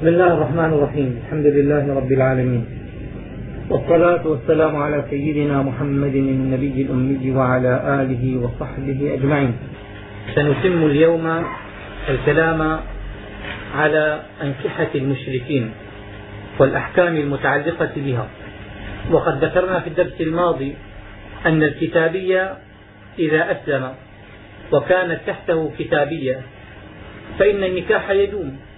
بسم الله الرحمن الرحيم الحمد لله رب العالمين والصلاة والسلام على سيدنا محمد النبي الأمي وعلى آله وصحبه أجمعين سنتم اليوم الكلام على أنكحة المشركين والأحكام المتعلقة بها وقد ذكرنا في الدرس الماضي أن الكتابي إذا أسلم وكانت تحته كتابية فإن النكاح يدوم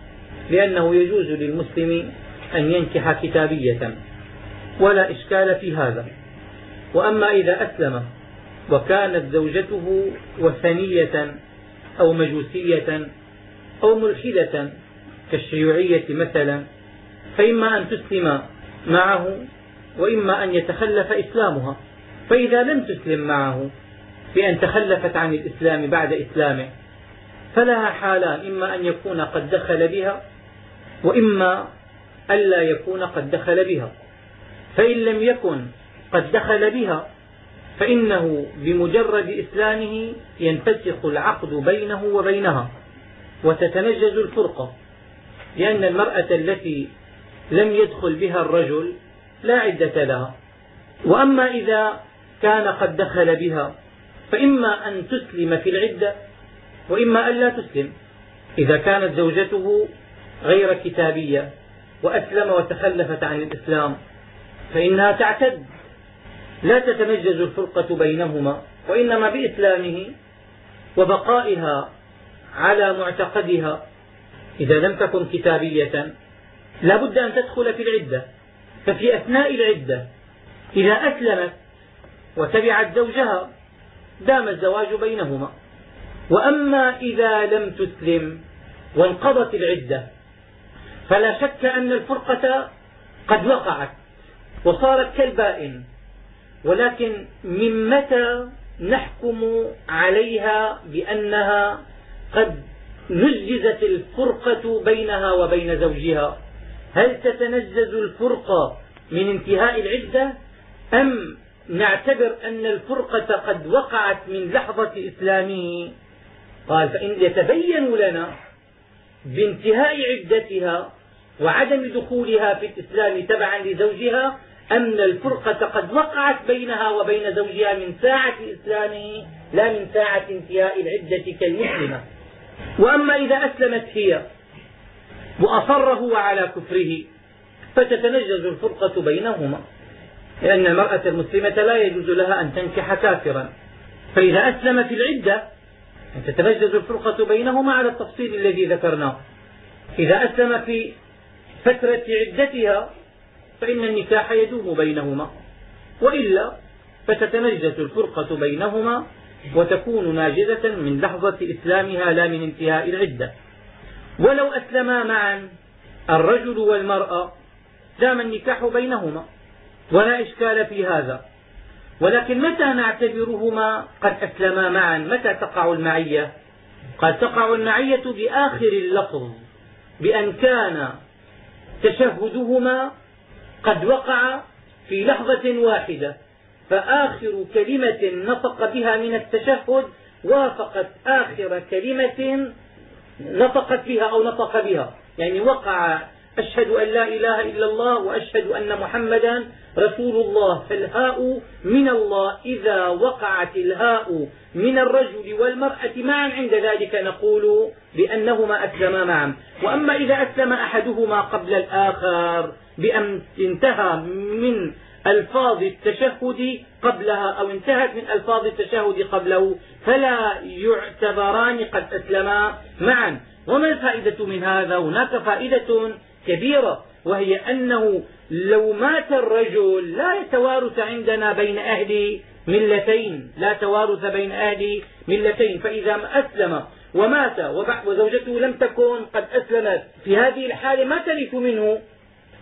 لأنه يجوز للمسلم أن ينكح كتابية. ولا إشكال في هذا. وأما إذا أسلم وكانت زوجته وثنية أو مجوسية أو ملحدة كالشيوعية مثلا فإما أن تسلم معه وإما أن يتخلف إسلامها. فإذا لم تسلم معه بأن تخلفت عن الإسلام بعد إسلامه فلها حالان إما أن يكون قد دخل بها وإما ألا يكون قد دخل بها. فإن لم يكن قد دخل بها فإنه بمجرد إسلامه ينفسخ العقد بينه وبينها وتتنجز الفرقة لأن المرأة التي لم يدخل بها الرجل لا عدة لها. وأما إذا كان قد دخل بها فإما أن تسلم في العدة وإما أن لا تسلم. إذا كانت زوجته غير كتابية وأسلم وتخلفت عن الإسلام فإنها تعتد. لا تتمجز الفرقة بينهما وإنما بإسلامه وبقائها على معتقدها. إذا لم تكن كتابية لا بد أن تدخل في العدة ففي أثناء العدة إذا أسلمت وتبعت زوجها دام الزواج بينهما. وأما إذا لم تسلم وانقضت العدة فلا شك أن الفرقة قد وقعت وصارت كالبائن ولكن من متى نحكم عليها بأنها قد نجزت الفرقة بينها وبين زوجها؟ هل تتنجز الفرقة من انتهاء العدة أم نعتبر أن الفرقة قد وقعت من لحظة إسلامه؟ قال فإن يتبين لنا بانتهاء عدتها وعدم دخولها في الإسلام تبعا لزوجها أن الفرقة قد وقعت بينها وبين زوجها من ساعة إسلامه لا من ساعة انتهاء العدة كالمسلمة. وأما إذا أسلمت هي وأصر هو على كفره فتتنجز الفرقة بينهما. لأن المرأة المسلمة لا يجوز لها أن تنكح كافرا. فإذا أسلم في العدة تتنجز الفرقة بينهما على التفصيل الذي ذكرناه. إذا أسلم في فترة عدتها فإن النكاح يدوم بينهما وإلا فتتنجز الفرقة بينهما وتكون ناجزة من لحظة إسلامها لا من انتهاء العدة. ولو أسلما معا الرجل والمرأة دام النكاح بينهما ولا إشكال في هذا. ولكن متى نعتبرهما قد أسلما معا؟ متى تقع المعية؟ قد تقع المعية بآخر اللفظ بأن كان تشهدهما قد وقع في لحظة واحدة فآخر كلمة نطق بها من التشهد وافقت آخر كلمة نطقت بها أو نطق بها يعني وقع أشهد أن لا إله إلا الله وأشهد أن محمدا رسول الله. فالهاء من الله إذا وقعت الهاء من الرجل والمرأة معا عند ذلك نقول بأنهما أسلما معا. وأما إذا أسلم أحدهما قبل الآخر بأن انتهى من ألفاظ التشهد قبلها أو انتهت من ألفاظ التشهد قبله فلا يعتبران قد أسلما معا. وما الفائدة من هذا؟ هناك فائدة كبيرة وهي أنه لو مات الرجل لا يتوارث عندنا بين أهل ملتين لا توارث بين أهل ملتين. فإذا أسلم ومات وزوجته لم تكن قد أسلمت في هذه الحالة ما ترث منه؟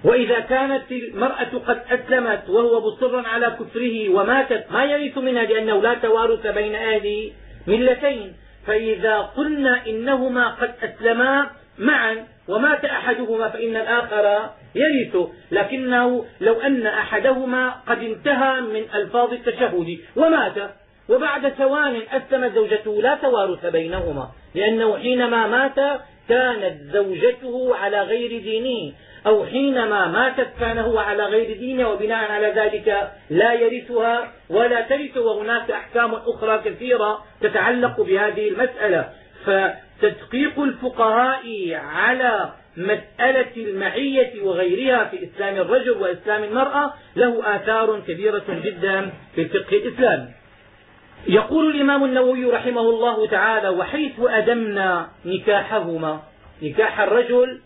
وإذا كانت المرأة قد أسلمت وهو مصر على كفره وماتت ما يرث منها لأنه لا توارث بين أهل ملتين. فإذا قلنا إنهما قد أسلما معا ومات أحدهما فإن الآخر يرث. لكنه لو أن أحدهما قد انتهى من ألفاظ التشهد ومات. وبعد ثوان أسلمت زوجته لا توارث بينهما لأنه حينما مات كانت زوجته على غير دينه أو حينما ماتت كان هو على غير دينه وبناء على ذلك لا يرثها ولا ترث. وهناك أحكام أخرى كثيرة تتعلق بهذه المسألة. فتدقيق الفقهاء على مسألة المعية وغيرها في إسلام الرجل وإسلام المرأة له آثار كبيرة جدا في الفقه الإسلامي. يقول الإمام النووي رحمه الله تعالى وحيث أدمنا نكاحهما نكاح الرجل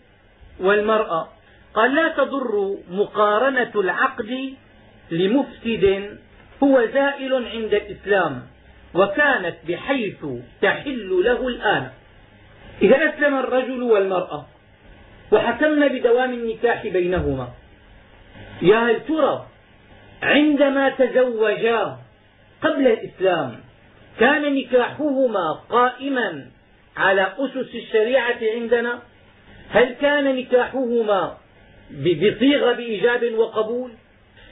والمرأة قال لا تضر مقارنة العقد لمفسد هو زائل عند الإسلام وكانت بحيث تحل له الآن. إذا أسلم الرجل والمرأة وحكمنا بدوام النكاح بينهما. يا هل ترى عندما تزوجا قبل الإسلام كان نكاحهما قائما على أسس الشريعة عندنا؟ هل كان نكاحهما بصيغة بإيجاب وقبول؟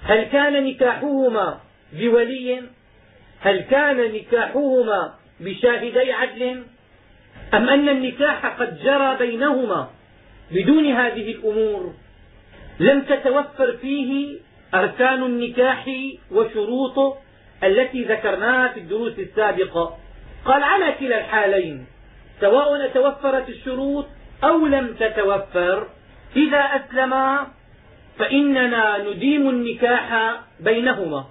هل كان نكاحهما بولي؟ هل كان نكاحهما بشاهدي عدل؟ أم أن النكاح قد جرى بينهما بدون هذه الأمور لم تتوفر فيه أركان النكاح وشروطه التي ذكرناها في الدروس السابقة؟ قال على كلا الحالين سواء توفرت الشروط أو لم تتوفر إذا أسلما فإننا نديم النكاح بينهما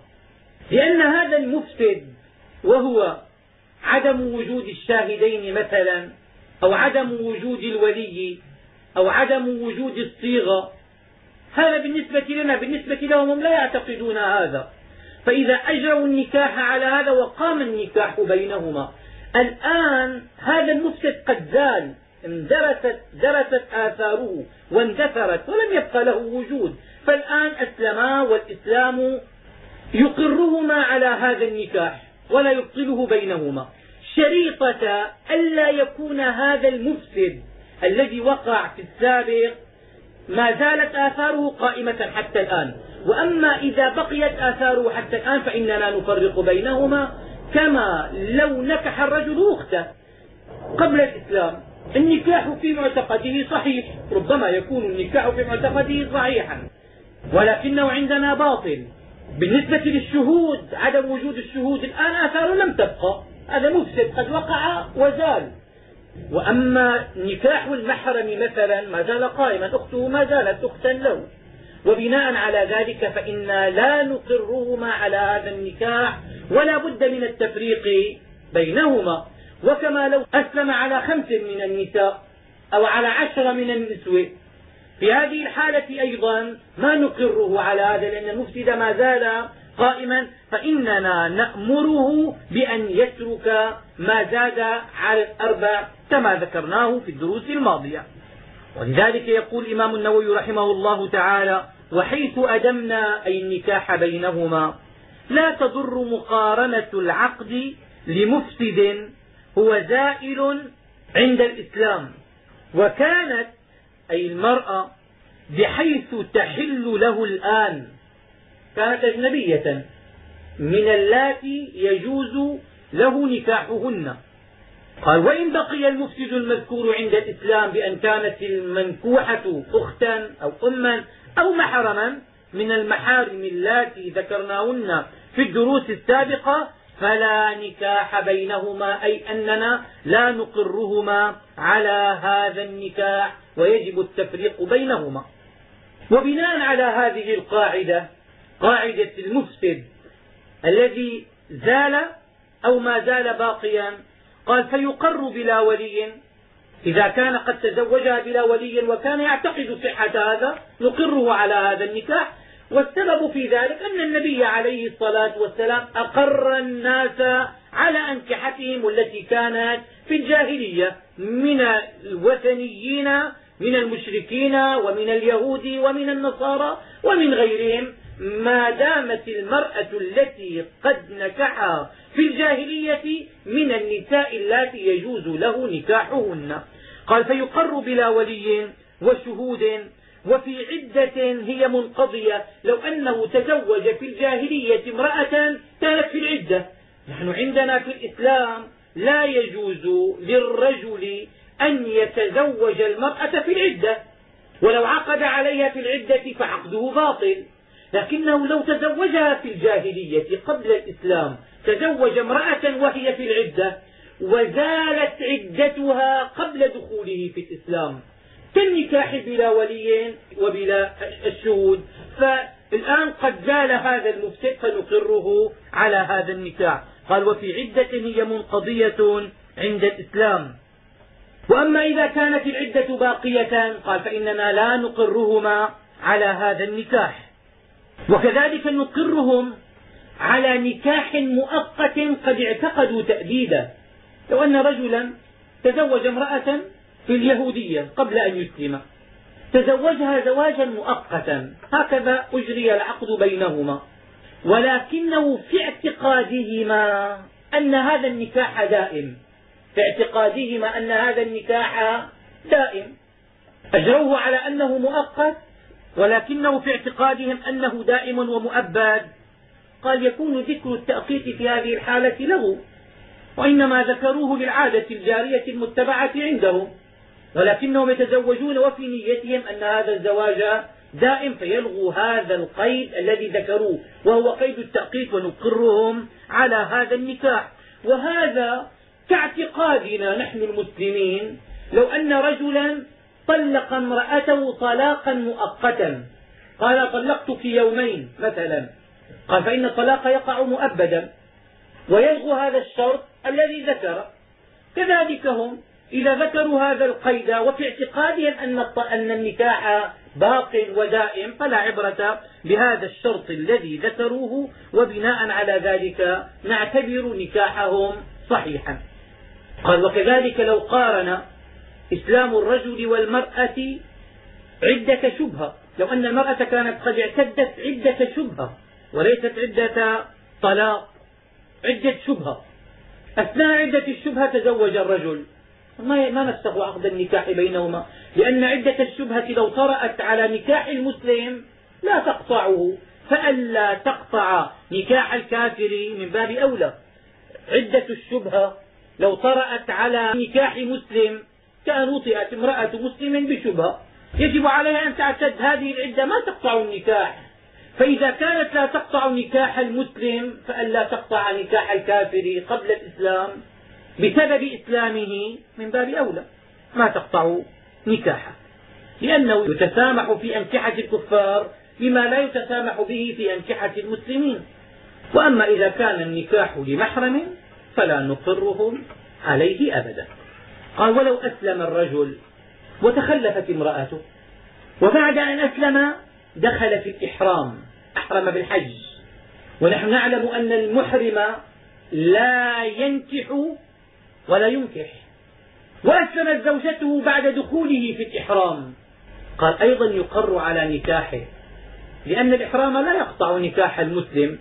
لأن هذا المفسد وهو عدم وجود الشاهدين مثلا أو عدم وجود الولي أو عدم وجود الصيغة هذا بالنسبة لنا بالنسبة لهم هم لا يعتقدون هذا. فإذا أجروا النكاح على هذا وقام النكاح بينهما. الآن هذا المفسد قد زال اندرست درست آثاره واندثرت ولم يبقى له وجود. فالآن أسلما والإسلام يقرهما على هذا النكاح. ولا يبطله بينهما. شريطة ألا يكون هذا المفسد الذي وقع في السابق ما زالت آثاره قائمة حتى الآن. وأما إذا بقيت آثاره حتى الآن فإننا نفرق بينهما كما لو نكح الرجل أخته. قبل الإسلام النكاح في معتقده صحيح ربما يكون النكاح في معتقده صحيحا. ولكنه عندنا باطل. بالنسبة للشهود عدم وجود الشهود الآن آثاره لم تبقى. هذا مفسد قد وقع وزال. وأما نكاح المحرم مثلا ما زال قائما. أخته ما زالت أختا له. وبناء على ذلك فإنا لا نقرهما على هذا النكاح ولا بد من التفريق بينهما. وكما لو أسلم على خمس من النساء أو على عشرة من النسوة في هذه الحالة أيضا ما نقره على هذا لأن المفسد ما زال قائما فإننا نأمره بأن يترك ما زاد على الأربع كما ذكرناه في الدروس الماضية. ولذلك يقول الإمام النووي رحمه الله تعالى وحيث أدمنا أي النكاح بينهما لا تضر مقارنة العقد لمفسد هو زائل عند الإسلام وكانت أي المرأة بحيث تحل له الآن كانت أجنبية من اللاتي يجوز له نكاحهن. قال وإن بقي المفسد المذكور عند الإسلام بأن كانت المنكوحة أختا أو أما أو محرما من المحارم اللاتي ذكرناهن في الدروس السابقة فلا نكاح بينهما أي أننا لا نقرهما على هذا النكاح ويجب التفريق بينهما. وبناء على هذه القاعدة قاعدة المفسد الذي زال أو ما زال باقيا قال فيقر بلا ولي إذا كان قد تزوجها بلا ولي وكان يعتقد صحة هذا نقره على هذا النكاح والسبب في ذلك أن النبي عليه الصلاة والسلام أقر الناس على أنكحتهم التي كانت في الجاهلية من الوثنيين من المشركين ومن اليهود ومن النصارى ومن غيرهم. ما دامت المرأة التي قد نكحها في الجاهلية من النساء اللاتي يجوز له نكاحهن. قال فيقر بلا ولي وشهود وفي عدة هي منقضية. لو أنه تزوج في الجاهلية امرأة كانت في العدة. نحن عندنا في الإسلام لا يجوز للرجل أن يتزوج المرأة في العدة. ولو عقد عليها في العدة فعقده باطل. لكنه لو تزوجها في الجاهلية قبل الإسلام تزوج امرأة وهي في العدة وزالت عدتها قبل دخوله في الإسلام. كالنكاح بلا ولي وبلا الشهود. فالآن قد زال هذا المفسد فنقره على هذا النكاح. قال وفي عدة هي منقضية عند الإسلام. وأما إذا كانت العدة باقية قال فإننا لا نقرهما على هذا النكاح. وكذلك نقرهم على نكاح مؤقت قد اعتقدوا تأبيده لو أن رجلا تزوج امرأة في اليهودية قبل أن يسلم. تزوجها زواجا مؤقتا. هكذا أجري العقد بينهما. ولكنه في اعتقادهما أن هذا النكاح دائم. في اعتقادهما أن هذا النكاح دائم. أجروه على أنه مؤقت ولكنه في اعتقادهم أنه دائم ومؤبد. قال يكون ذكر التأقيت في هذه الحالة له وإنما ذكروه للعادة الجارية المتبعة عندهم. ولكنهم يتزوجون وفي نيتهم أن هذا الزواج دائم فيلغوا هذا القيد الذي ذكروه وهو قيد التأقيت ونقرهم على هذا النكاح. وهذا كاعتقادنا نحن المسلمين لو أن رجلا طلق امرأته طلاقا مؤقتا. قال طلقتك يومين مثلا. قال فإن الطلاق يقع مؤبدا. ويلغو هذا الشرط الذي ذكر. كذلك هم إذا ذكروا هذا القيد وفي اعتقادهم أن أن النكاح باق ودائم فلا عبرة بهذا الشرط الذي ذكروه وبناء على ذلك نعتبر نكاحهم صحيحا. قال وكذلك لو قارن إسلام الرجل والمرأة عدة شبهة. لو أن المرأة كانت قد اعتدت عدة شبهة وليست عدة طلاق عدة شبهة. أثناء عدة الشبهة تزوج الرجل. ما ما نفسخ عقد النكاح بينهما. لأن عدة الشبهة لو طرأت على نكاح المسلم لا تقطعه. فألا تقطع نكاح الكافر من باب أولى. عدة الشبهة لو طرأت على نكاح مسلم كأن وطئت امرأة مسلم بشبهة. يجب عليها أن تعتد هذه العدة ما تقطع النكاح. فإذا كانت لا تقطع نكاح المسلم فألا تقطع نكاح الكافر قبل الإسلام بسبب إسلامه من باب أولى. ما تقطع نكاحه. لأنه يتسامح في أنكحة الكفار بما لا يتسامح به في أنكحة المسلمين. وأما إذا كان النكاح لمحرم فلا نقرهم عليه أبدا. قال ولو أسلم الرجل وتخلفت امرأته وبعد أن أسلم دخل في الإحرام أحرم بالحج. ونحن نعلم أن المحرم لا ينكح ولا ينكح. وأسلمت زوجته بعد دخوله في الإحرام. قال أيضا يقر على نكاحه لأن الإحرام لا يقطع نكاح المسلم.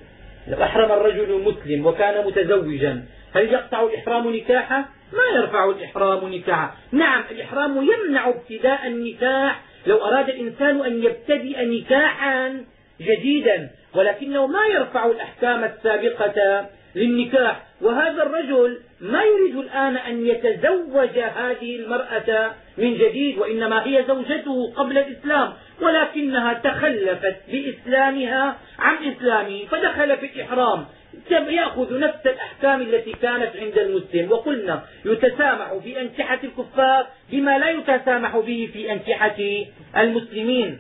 لو أحرم الرجل المسلم وكان متزوجا هل يقطع الإحرام نكاحه؟ ما يرفع الإحرام نكاحه. نعم الإحرام يمنع ابتداء النكاح لو أراد الإنسان أن يبتدئ نكاحا جديدا ولكنه ما يرفع الأحكام السابقة للنكاح. وهذا الرجل ما يريد الآن أن يتزوج هذه المرأة من جديد وإنما هي زوجته قبل الإسلام ولكنها تخلفت بإسلامها عن إسلامه فدخل في الإحرام. يأخذ نفس الأحكام التي كانت عند المسلم. وقلنا يتسامح في أنكحة الكفار بما لا يتسامح به في أنكحة المسلمين.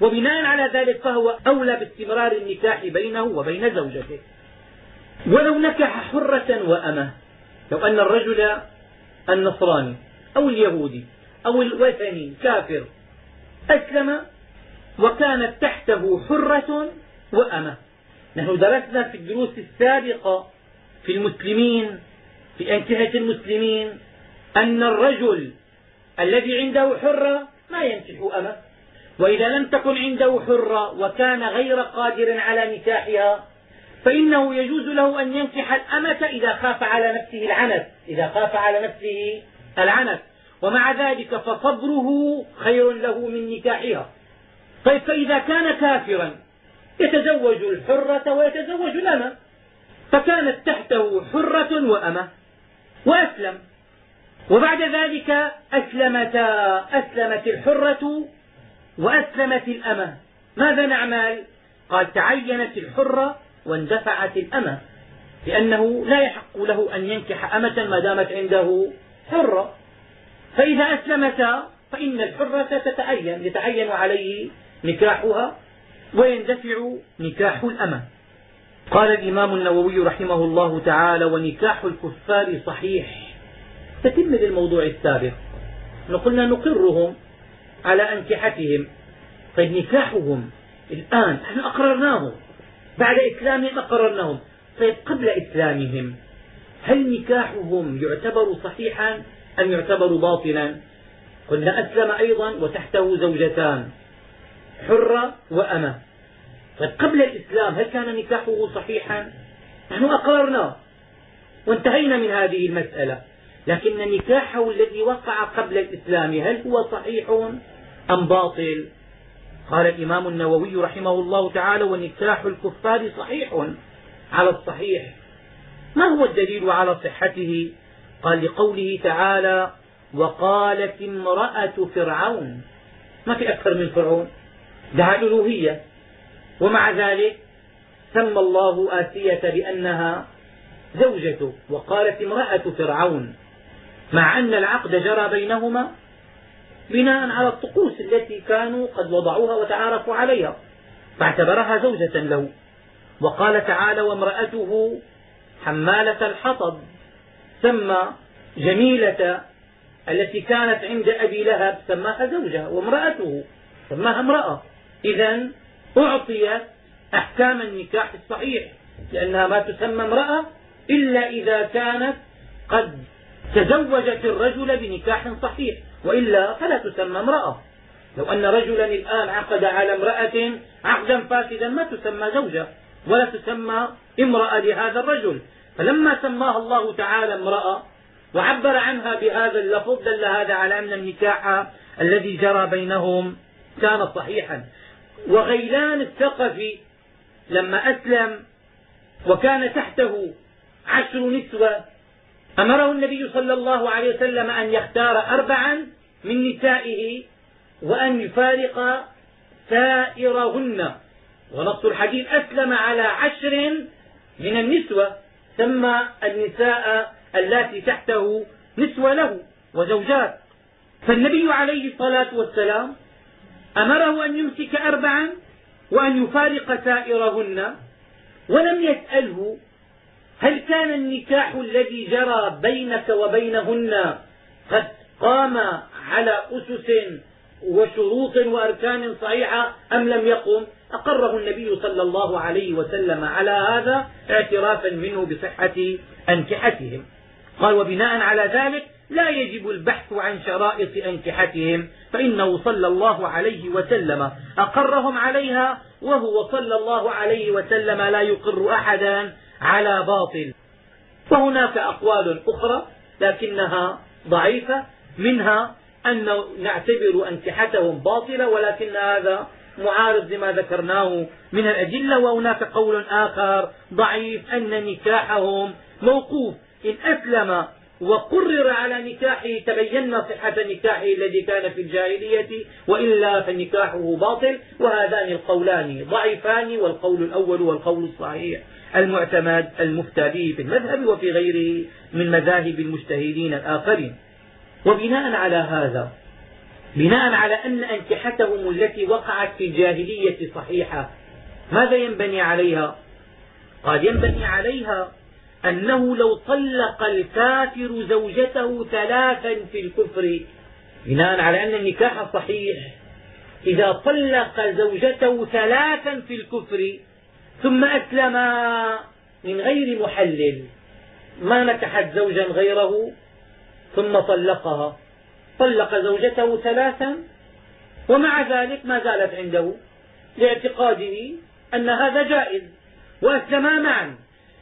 وبناء على ذلك فهو أولى باستمرار النكاح بينه وبين زوجته. ولو نكح حرة وأمة. لو أن الرجل النصراني أو اليهودي أو الوثني كافر أسلم وكانت تحته حرة وأمة. نحن درسنا في الدروس السابقة في المسلمين في أنكحة المسلمين أن الرجل الذي عنده حرة ما ينكح أمة. وإذا لم تكن عنده حرة وكان غير قادر على نكاحها فإنه يجوز له أن ينكح الأمة إذا خاف على نفسه العنت إذا خاف على نفسه العنت ومع ذلك فصبره خير له من نكاحها. طيب فإذا كان كافرا يتزوج الحرة ويتزوج الأمة. فكانت تحته حرة وأمة وأسلم. وبعد ذلك أسلمتا أسلمت الحرة وأسلمت الأمة. ماذا نعمل؟ قال تعينت الحرة واندفعت الأمة لأنه لا يحق له أن ينكح أمة ما دامت عنده حرة. فإذا أسلمتا فإن الحرة تتعين يتعين عليه نكاحها ويندفع نكاح الأمة. قال الإمام النووي رحمه الله تعالى ونكاح الكفار صحيح تتم للموضوع السابق. قلنا نقرهم على أنكحتهم طيب نكاحهم الآن نحن أقررناهم. بعد إسلامهم أقررناهم طيب قبل إسلامهم هل نكاحهم يعتبر صحيحا أم يعتبر باطلا؟ قلنا أسلم أيضا وتحته زوجتان حرة وأمة. طيب قبل الإسلام هل كان نكاحه صحيحا؟ نحن أقررناه وانتهينا من هذه المسألة. لكن نكاحه الذي وقع قبل الإسلام هل هو صحيح أم باطل؟ قال الإمام النووي رحمه الله تعالى ونكاح الكفار صحيح على الصحيح. ما هو الدليل على صحته؟ قال لقوله تعالى وقالت امرأة فرعون ما في أكثر من فرعون. دعا الألوهية ومع ذلك سمى الله آسية بأنها زوجته. وقالت امرأة فرعون. مع أن العقد جرى بينهما بناء على الطقوس التي كانوا قد وضعوها وتعارفوا عليها. فاعتبرها زوجة له. وقال تعالى وامرأته حمالة الحطب. سمى جميلة التي كانت عند أبي لهب سماها زوجة وامرأته سماها امرأة. إذا أعطيت أحكام النكاح الصحيح لأنها ما تسمى امرأة إلا إذا كانت قد تزوجت الرجل بنكاح صحيح. وإلا فلا تسمى امرأة. لو أن رجلا الآن عقد على امرأة عقدا فاسدا ما تسمى زوجة ولا تسمى امرأة لهذا الرجل. فلما سماها الله تعالى امرأة وعبر عنها بهذا اللفظ دل هذا على أن النكاح الذي جرى بينهم كان صحيحا. وغيلان الثقفي لما أسلم وكان تحته عشر نسوة أمره النبي صلى الله عليه وسلم أن يختار أربعا من نسائه وأن يفارق سائرهن. ونص الحديث أسلم على عشر من النسوة سمى النساء اللاتي تحته نسوة له وزوجات. فالنبي عليه الصلاة والسلام أمره أن يمسك أربعا وأن يفارق سائرهن ولم يسأله هل كان النكاح الذي جرى بينك وبينهن قد قام على أسس وشروط وأركان صحيحة أم لم يقم؟ أقره النبي صلى الله عليه وسلم على هذا اعترافا منه بصحة أنكحتهم. قال وبناء على ذلك لا يجب البحث عن شرائط أنكحتهم فإنه صلى الله عليه وسلم أقرهم عليها وهو صلى الله عليه وسلم لا يقر أحدا على باطل. وهناك أقوال أخرى لكنها ضعيفة منها أن نعتبر أنكحتهم باطلة ولكن هذا معارض لما ذكرناه من الأدلة. وهناك قول آخر ضعيف أن نكاحهم موقوف. إن أسلم وقرر على نكاحه تبين صحة نكاحه الذي كان في الجاهلية وإلا فنكاحه باطل. وهذان القولان ضعيفان والقول الأول والقول الصحيح. المعتمد المفتى به في المذهب وفي غيره من مذاهب المجتهدين الآخرين. وبناء على هذا بناء على أن أنكحتهم التي وقعت في الجاهلية صحيحة ماذا ينبني عليها؟ قال ينبني عليها أنه لو طلق الكافر زوجته ثلاثا في الكفر بناء على أن النكاح صحيح إذا طلق زوجته ثلاثا في الكفر ثم أسلم من غير محلل. ما نكحت زوجا غيره ثم طلقها. طلق زوجته ثلاثا ومع ذلك ما زالت عنده لاعتقاده أن هذا جائز. وأسلما معا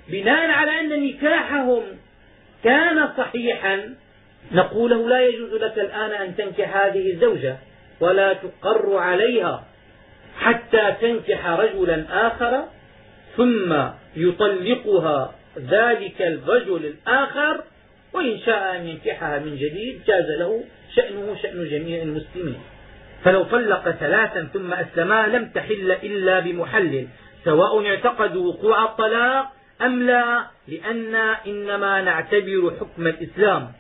بناء على أن نكاحهم كان صحيحا. نقول له لا يجوز لك الآن أن تنكح هذه الزوجة ولا تقر عليها حتى تنكح رجلا آخر ثم يطلقها ذلك الرجل الآخر وإن شاء أن ينكحها من جديد جاز له شأنه شأن جميع المسلمين. فلو طلق ثلاثا ثم أسلما لم تحل إلا بمحلل سواء اعتقدوا وقوع الطلاق أم لا لأن إنما نعتبر حكم الإسلام.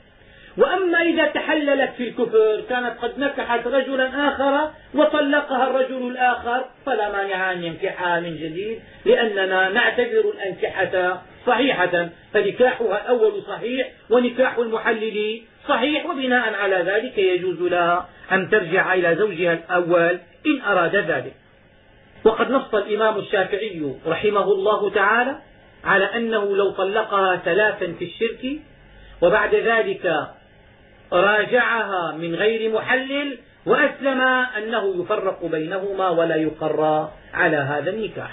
وأما إذا تحللت في الكفر كانت قد نكحت رجلا آخر وطلقها الرجل الآخر فلا مانع أن ينكحها من جديد لأننا نعتبر الأنكحة صحيحة فنكاحها الأول صحيح ونكاح المحلل صحيح وبناء على ذلك يجوز لها أن ترجع إلى زوجها الأول إن أراد ذلك. وقد نص الإمام الشافعي رحمه الله تعالى على أنه لو طلقها ثلاثا في الشرك وبعد ذلك راجعها من غير محلل وأسلم أنه يفرق بينهما ولا يقر على هذا النكاح.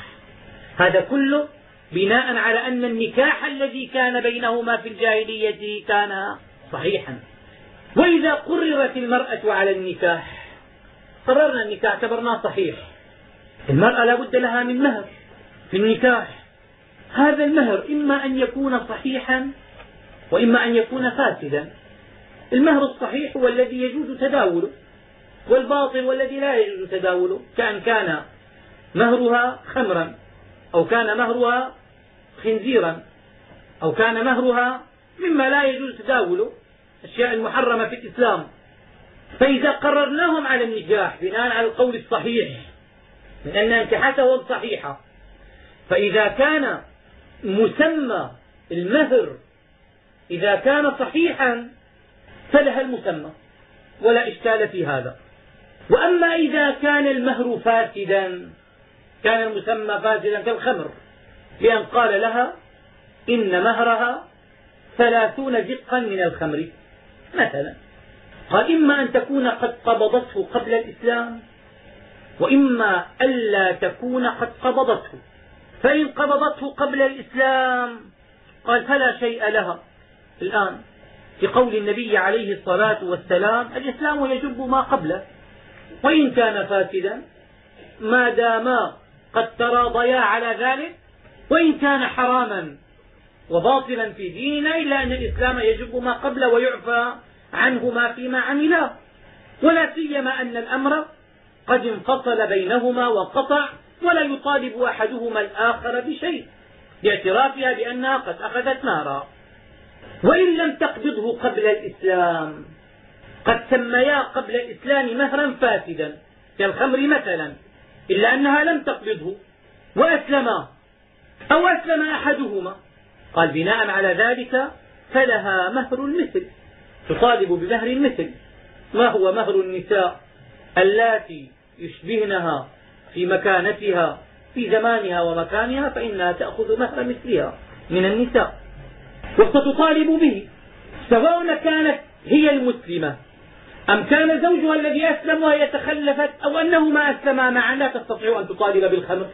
هذا كله بناء على أن النكاح الذي كان بينهما في الجاهلية كان صحيحا. وإذا قررت المرأة على النكاح قررنا النكاح اعتبرناه صحيح. المرأة لا بد لها من مهر في النكاح. هذا المهر إما أن يكون صحيحا وإما أن يكون فاسدا. المهر الصحيح هو الذي يجوز تداوله والباطل والذي لا يجوز تداوله كأن كان مهرها خمرا أو كان مهرها خنزيرا أو كان مهرها مما لا يجوز تداوله الأشياء المحرمة في الإسلام. فإذا قررناهم على النكاح بناء على القول الصحيح من أن انكحتهم صحيحة فإذا كان مسمى المهر إذا كان صحيحا فلها المسمى ولا إشكال في هذا. وأما إذا كان المهر فاسدا كان المسمى فاسدا كالخمر بأن قال لها إن مهرها ثلاثون زقا من الخمر مثلا. قال إما أن تكون قد قبضته قبل الإسلام وإما ألا تكون قد قبضته. فإن قبضته قبل الإسلام قال فلا شيء لها. الآن في قول النبي عليه الصلاة والسلام الإسلام يجب ما قبله. وإن كان فاسدا ما داما قد تراضيا على ذلك وإن كان حراما وباطلا في ديننا إلا أن الإسلام يجب ما قبله ويعفى عنه ما فيما عملا ولا سيما أن الأمر قد انفصل بينهما وانقطع ولا يطالب أحدهما الآخر بشيء باعترافها بأنها قد أخذت نارا. وإن لم تقبضه قبل الإسلام قد سميا قبل الإسلام مهرا فاسدا كالخمر مثلا إلا أنها لم تقبضه وأسلما أو أسلم أحدهما. قال بناء على ذلك فلها مهر المثل تطالب بمهر المثل ما هو مهر النساء اللاتي يشبهنها في مكانتها في زمانها ومكانها فإنها تأخذ مهر مثلها من النساء. وستطالب به سواء كانت هي المسلمة أم كان زوجها الذي أسلم وهي تخلفت أو أنهما أسلما معا لا تستطيع أن تطالب بالخمر.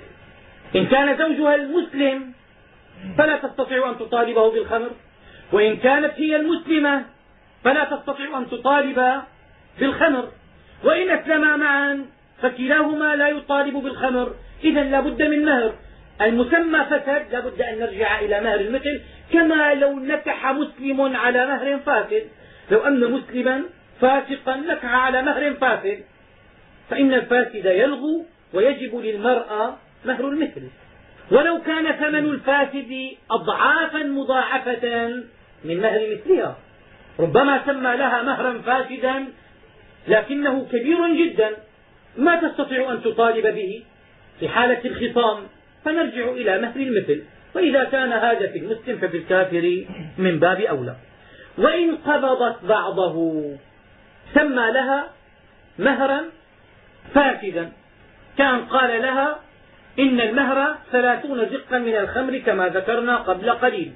إن كان زوجها المسلم فلا تستطيع أن تطالبه بالخمر. وإن كانت هي المسلمة فلا تستطيع أن تطالب بالخمر. وإن أسلما معا فكلاهما لا يطالب بالخمر. إذا لا بد من مهر. المسمى فسد لا بد أن نرجع إلى مهر المثل كما لو نكح مسلم على مهر فاسد. لو أن مسلما فاسقا نكح على مهر فاسد. فإن الفاسد يلغو ويجب للمرأة مهر المثل. ولو كان ثمن الفاسد أضعافا مضاعفة من مهر مثلها. ربما سمى لها مهرا فاسدا لكنه كبير جدا. ما تستطيع أن تطالب به في حالة الخصام. فنرجع إلى مهر المثل. وإذا كان هذا في المسلم ففي الكافر من باب أولى. وإن قبضت بعضه سمى لها مهرا فاسدا. كان قال لها إن المهر ثلاثون زقا من الخمر كما ذكرنا قبل قليل.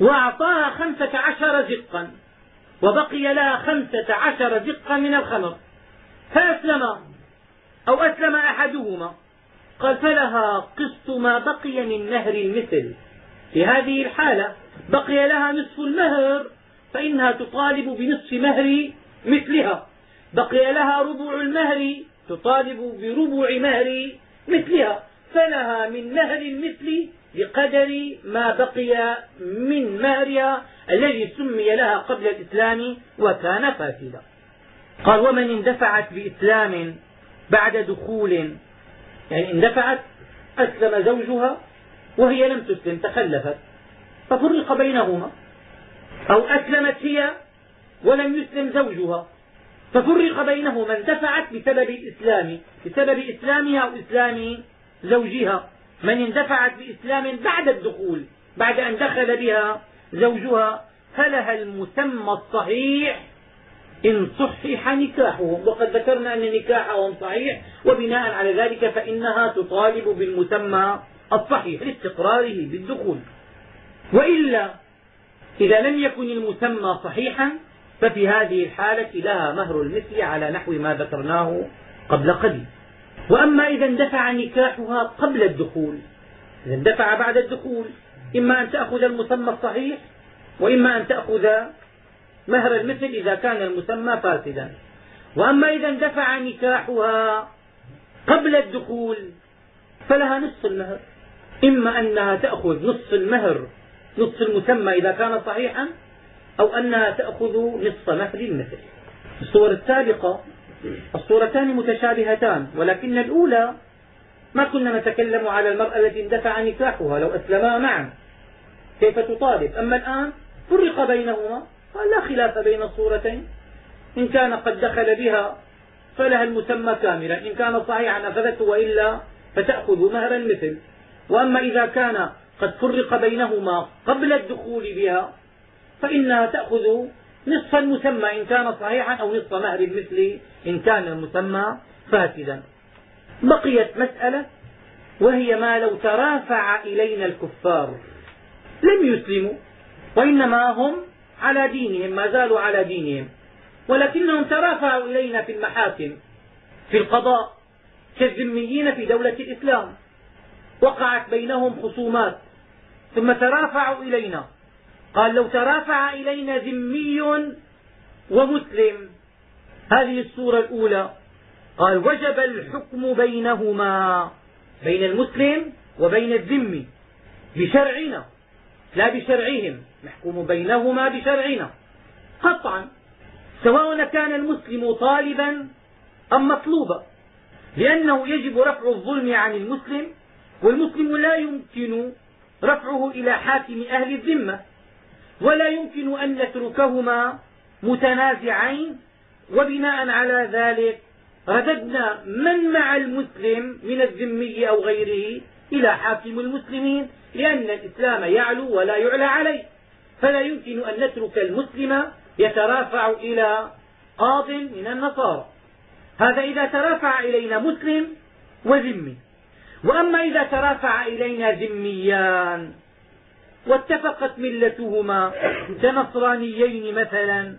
وأعطاها خمسة عشر زقا وبقي لها خمسة عشر زقا من الخمر. فأسلم أو أسلم أحدهما. قال فلها قسط ما بقي من مهر المثل. في هذه الحالة بقي لها نصف المهر فإنها تطالب بنصف مهر مثلها. بقي لها ربع المهر تطالب بربع مهر مثلها. فلها من مهر المثل بقدر ما بقي من مهرها الذي سمي لها قبل الإسلام وكان فاسدا. قال ومن اندفعت بإسلام بعد دخول يعني اندفعت أسلم زوجها وهي لم تسلم تخلفت. ففرق بينهما. أو أسلمت هي ولم يسلم زوجها. ففرق بينهما اندفعت بسبب الإسلام. بسبب إسلامها أو إسلام زوجها. من اندفعت بإسلام بعد الدخول بعد أن دخل بها زوجها فلها المسمى الصحيح إن صحح نكاحهم وقد ذكرنا أن نكاحهم صحيح وبناء على ذلك فإنها تطالب بالمسمى الصحيح لاستقراره بالدخول. وإلا إذا لم يكن المسمى صحيحا ففي هذه الحالة لها مهر المثل على نحو ما ذكرناه قبل قليل. وأما إذا اندفع نكاحها قبل الدخول إذا اندفع بعد الدخول إما أن تأخذ المسمى الصحيح وإما أن تأخذ مهر المثل إذا كان المسمى فاسدا. وأما إذا اندفع نكاحها قبل الدخول فلها نصف المهر. إما أنها تأخذ نصف المهر نصف المسمى إذا كان صحيحا أو أنها تأخذ نصف مهر المثل. الصور السابقة الصورتان متشابهتان ولكن الأولى ما كنا نتكلم على المرأة التي اندفع نكاحها لو أسلما معا كيف تطالب؟ أما الآن فرق بينهما. قال لا خلاف بين الصورتين إن كان قد دخل بها فلها المسمى كاملا. إن كان صحيحا أخذته وإلا فتأخذ مهر المثل. وأما إذا كان قد فرق بينهما قبل الدخول بها فإنها تأخذ نصف المسمى. إن كان صحيحا أو نصف مهر المثل. إن كان المسمى فاسدا. بقيت مسألة وهي ما لو ترافع إلينا الكفار. لم يسلموا وإنما هم على دينهم ما زالوا على دينهم. ولكنهم ترافعوا إلينا في المحاكم في القضاء كالذميين في دولة الإسلام. وقعت بينهم خصومات ثم ترافعوا إلينا. قال لو ترافع إلينا ذمي ومسلم. هذه الصورة الأولى. قال وجب الحكم بينهما بين المسلم وبين الذمي بشرعنا. لا بشرعهم نحكم بينهما بشرعنا. قطعا سواء كان المسلم طالبا أم مطلوبا لأنه يجب رفع الظلم عن المسلم والمسلم لا يمكن رفعه إلى حاكم أهل الذمة ولا يمكن أن نتركهما متنازعين. وبناء على ذلك رددنا من مع المسلم من الذمي أو غيره إلى حاكم المسلمين. لأن الإسلام يعلو ولا يعلى عليه. فلا يمكن أن نترك المسلم يترافع إلى قاض من النصارى. هذا إذا ترافع إلينا مسلم وذمي. وأما إذا ترافع إلينا ذميان واتفقت ملتهما كنصرانيين مثلا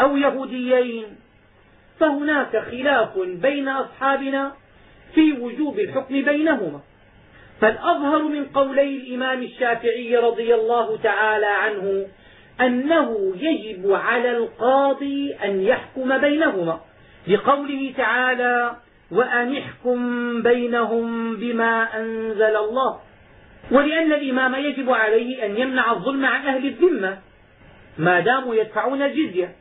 أو يهوديين فهناك خلاف بين أصحابنا في وجوب الحكم بينهما. فالأظهر من قولي الإمام الشافعي رضي الله تعالى عنه أنه يجب على القاضي أن يحكم بينهما لقوله تعالى وأن احكم بينهم بما أنزل الله ولأن الإمام يجب عليه أن يمنع الظلم عن أهل الذمة ما داموا يدفعون الجزية.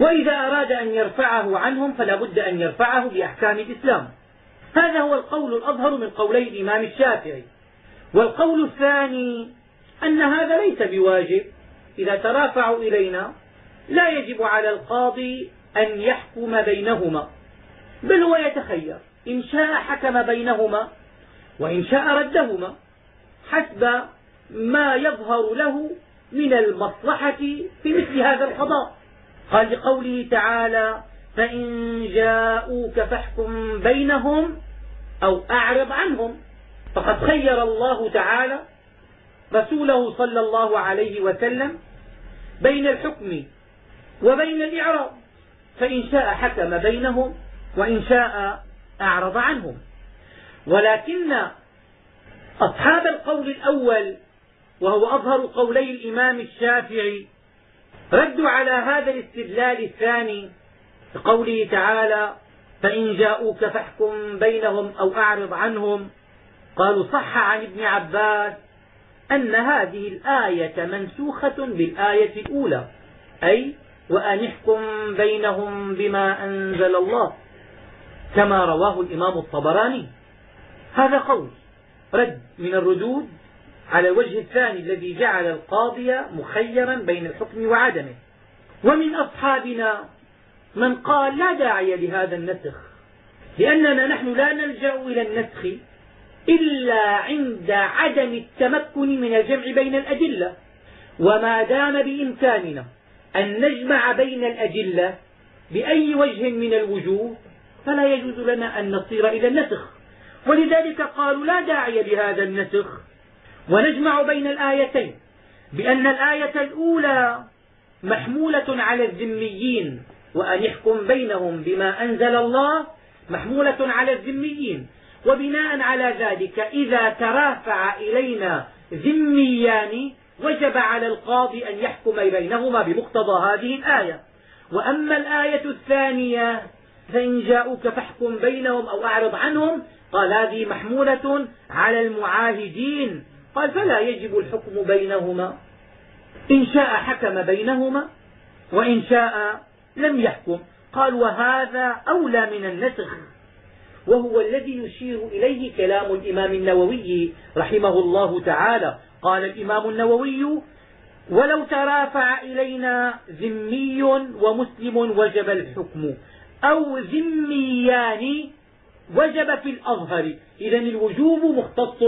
وإذا أراد أن يرفعه عنهم فلا بد أن يرفعه بأحكام الإسلام. هذا هو القول الأظهر من قولي الإمام الشافعي. والقول الثاني أن هذا ليس بواجب. إذا ترافعوا إلينا لا يجب على القاضي أن يحكم بينهما بل هو يتخير. إن شاء حكم بينهما وإن شاء ردهما حسب ما يظهر له من المصلحة في مثل هذا القضاء. قال لقوله تعالى فإن جاءوك فاحكم بينهم أو أعرض عنهم. فقد خير الله تعالى رسوله صلى الله عليه وسلم بين الحكم وبين الإعراض فإن شاء حكم بينهم وإن شاء أعرض عنهم. ولكن أصحاب القول الأول وهو أظهر قولي الإمام الشافعي ردوا على هذا الاستدلال الثاني بقوله تعالى فإن جاءوك فاحكم بينهم أو أعرض عنهم. قالوا صح عن ابن عباس أن هذه الآية منسوخة بالآية الأولى أي وأن احكم بينهم بما أنزل الله كما رواه الإمام الطبراني. هذا قول رد من الردود على الوجه الثاني الذي جعل القاضي مخيرا بين الحكم وعدمه. ومن أصحابنا من قال لا داعي لهذا النسخ لأننا نحن لا نلجأ إلى النسخ إلا عند عدم التمكن من الجمع بين الأدلة. وما دام بإمكاننا أن نجمع بين الأدلة بأي وجه من الوجوه فلا يجوز لنا أن نصير إلى النسخ. ولذلك قالوا لا داعي لهذا النسخ. ونجمع بين الآيتين بأن الآية الأولى محمولة على الذميين. وأن يحكم بينهم بما أنزل الله محمولة على الذميين. وبناء على ذلك إذا ترافع إلينا ذميان وجب على القاضي أن يحكم بينهما بمقتضى هذه الآية. وأما الآية الثانية فإن جاءوك فاحكم بينهم أو أعرض عنهم قال هذه محمولة على المعاهدين. قال فلا يجب الحكم بينهما. إن شاء حكم بينهما وإن شاء لم يحكم. قال وهذا أولى من النسخ. وهو الذي يشير إليه كلام الإمام النووي رحمه الله تعالى. قال الإمام النووي ولو ترافع إلينا ذمي ومسلم وجب الحكم أو ذميان وجب في الأظهر. إذا الوجوب مختص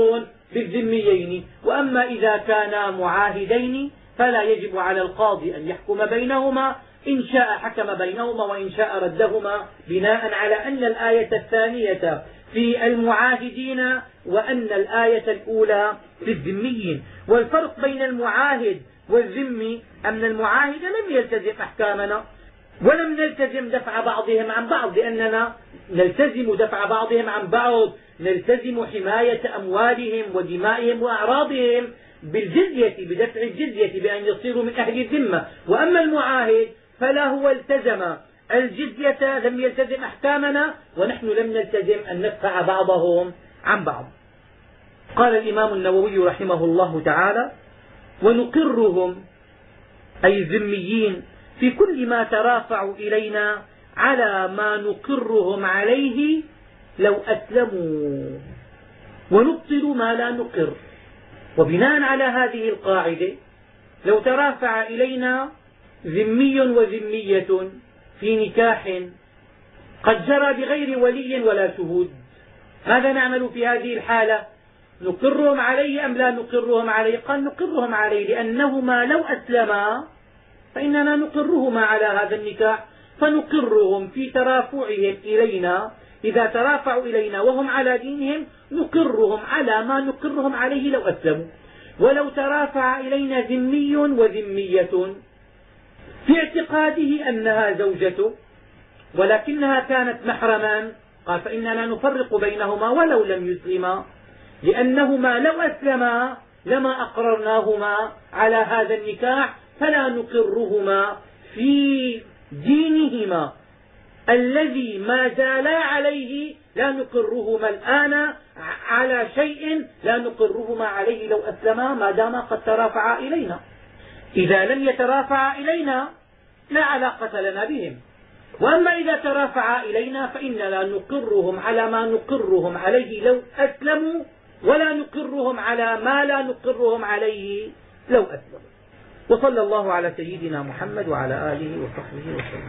بالذميين. وأما إذا كانا معاهدين فلا يجب على القاضي أن يحكم بينهما إن شاء حكم بينهما وإن شاء ردهما بناء على أن الآية الثانية في المعاهدين وأن الآية الأولى في الذميين. والفرق بين المعاهد والذمي أن المعاهد لم يلتزم أحكامنا ولم نلتزم دفع بعضهم عن بعض لأننا نلتزم دفع بعضهم عن بعض نلتزم حماية أموالهم ودمائهم وأعراضهم بالجزية بدفع الجزية بأن يصيروا من أهل الذمة. وأما المعاهد فلا هو التزم. الجزية لم يلتزم أحكامنا ونحن لم نلتزم أن ندفع بعضهم عن بعض. قال الإمام النووي رحمه الله تعالى ونقرهم أي الذميين في كل ما ترافعوا إلينا على ما نقرهم عليه لو أسلموا. ونبطل ما لا نقر. وبناء على هذه القاعدة لو ترافع إلينا ذمي وذمية في نكاح قد جرى بغير ولي ولا شهود. ماذا نعمل في هذه الحالة؟ نقرهم عليه أم لا نقرهم عليه؟ قال نقرهم عليه لأنهما لو أسلما فإننا نقرهما على هذا النكاح فنقرهم في ترافعهم إلينا. إذا ترافعوا إلينا وهم على دينهم نقرهم على ما نقرهم عليه لو أسلموا. ولو ترافع إلينا ذمي وذمية في اعتقاده أنها زوجته ولكنها كانت محرما قال فإننا نفرق بينهما ولو لم يسلما لأنهما لو أسلما لما أقررناهما على هذا النكاح فلا نقرهما في دينهما. الذي ما زالا عليه لا نقرهما الآن على شيء لا نقرهما عليه لو أسلما ما دام قد ترافعا إلينا. إذا لم يترافعا إلينا لا علاقة لنا بهم. وأما إذا ترافعا إلينا فإننا نقرهم على ما نقرهم عليه لو أسلموا ولا نقرهم على ما لا نقرهم عليه لو أسلموا. وصلى الله على سيدنا محمد وعلى آله وصحبه وسلم.